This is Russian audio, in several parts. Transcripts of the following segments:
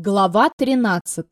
Глава 13.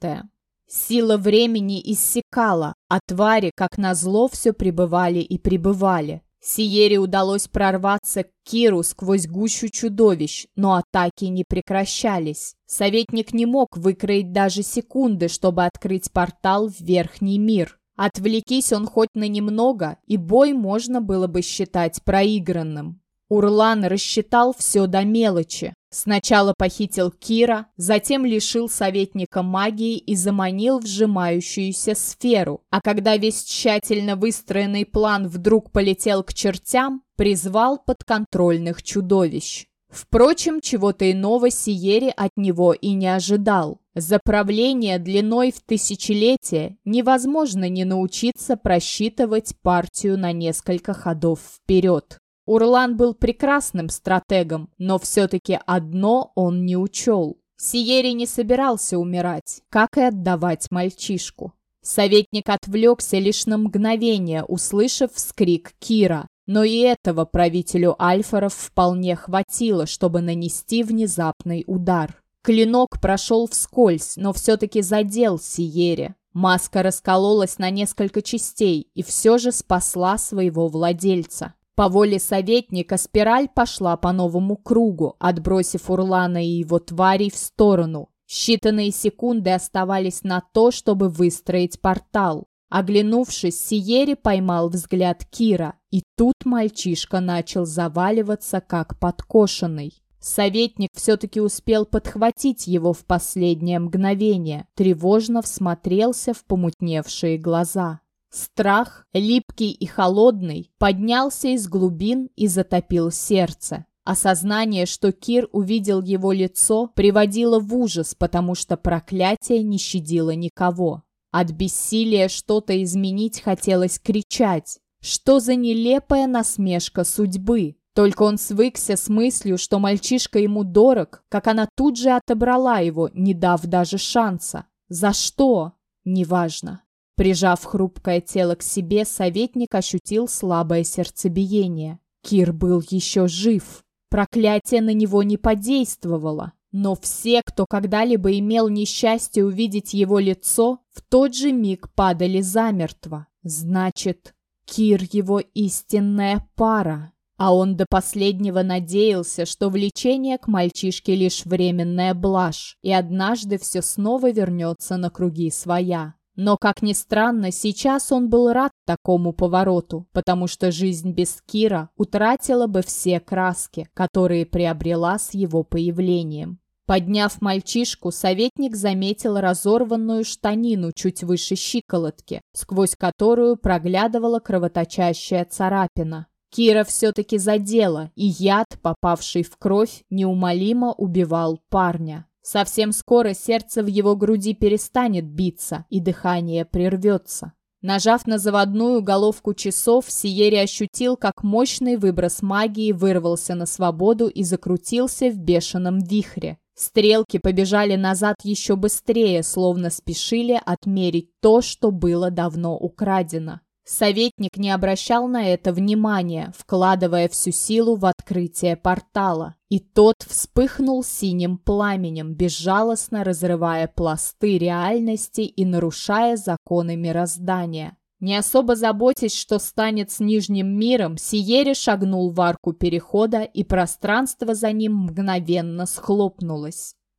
Сила времени иссякала, а твари, как назло, все пребывали и пребывали. Сиере удалось прорваться к Киру сквозь гущу чудовищ, но атаки не прекращались. Советник не мог выкроить даже секунды, чтобы открыть портал в Верхний мир. Отвлекись он хоть на немного, и бой можно было бы считать проигранным. Урлан рассчитал все до мелочи. Сначала похитил Кира, затем лишил советника магии и заманил в сжимающуюся сферу. А когда весь тщательно выстроенный план вдруг полетел к чертям, призвал подконтрольных чудовищ. Впрочем, чего-то иного Сиери от него и не ожидал. За правление длиной в тысячелетие невозможно не научиться просчитывать партию на несколько ходов вперед. Урлан был прекрасным стратегом, но все-таки одно он не учел. Сиери не собирался умирать, как и отдавать мальчишку. Советник отвлекся лишь на мгновение, услышав вскрик Кира. Но и этого правителю Альфаров вполне хватило, чтобы нанести внезапный удар. Клинок прошел вскользь, но все-таки задел Сиере. Маска раскололась на несколько частей и все же спасла своего владельца. По воле советника спираль пошла по новому кругу, отбросив Урлана и его тварей в сторону. Считанные секунды оставались на то, чтобы выстроить портал. Оглянувшись, Сиери поймал взгляд Кира, и тут мальчишка начал заваливаться, как подкошенный. Советник все-таки успел подхватить его в последнее мгновение, тревожно всмотрелся в помутневшие глаза. Страх, липкий и холодный, поднялся из глубин и затопил сердце. Осознание, что Кир увидел его лицо, приводило в ужас, потому что проклятие не щадило никого. От бессилия что-то изменить хотелось кричать. Что за нелепая насмешка судьбы? Только он свыкся с мыслью, что мальчишка ему дорог, как она тут же отобрала его, не дав даже шанса. За что? Неважно. Прижав хрупкое тело к себе, советник ощутил слабое сердцебиение. Кир был еще жив. Проклятие на него не подействовало. Но все, кто когда-либо имел несчастье увидеть его лицо, в тот же миг падали замертво. Значит, Кир его истинная пара. А он до последнего надеялся, что влечение к мальчишке лишь временная блажь, и однажды все снова вернется на круги своя. Но, как ни странно, сейчас он был рад такому повороту, потому что жизнь без Кира утратила бы все краски, которые приобрела с его появлением. Подняв мальчишку, советник заметил разорванную штанину чуть выше щиколотки, сквозь которую проглядывала кровоточащая царапина. Кира все-таки задела, и яд, попавший в кровь, неумолимо убивал парня. Совсем скоро сердце в его груди перестанет биться, и дыхание прервется. Нажав на заводную головку часов, Сиери ощутил, как мощный выброс магии вырвался на свободу и закрутился в бешеном вихре. Стрелки побежали назад еще быстрее, словно спешили отмерить то, что было давно украдено. Советник не обращал на это внимания, вкладывая всю силу в открытие портала. И тот вспыхнул синим пламенем, безжалостно разрывая пласты реальности и нарушая законы мироздания. Не особо заботясь, что станет с Нижним миром, Сиери шагнул в арку перехода, и пространство за ним мгновенно схлопнулось.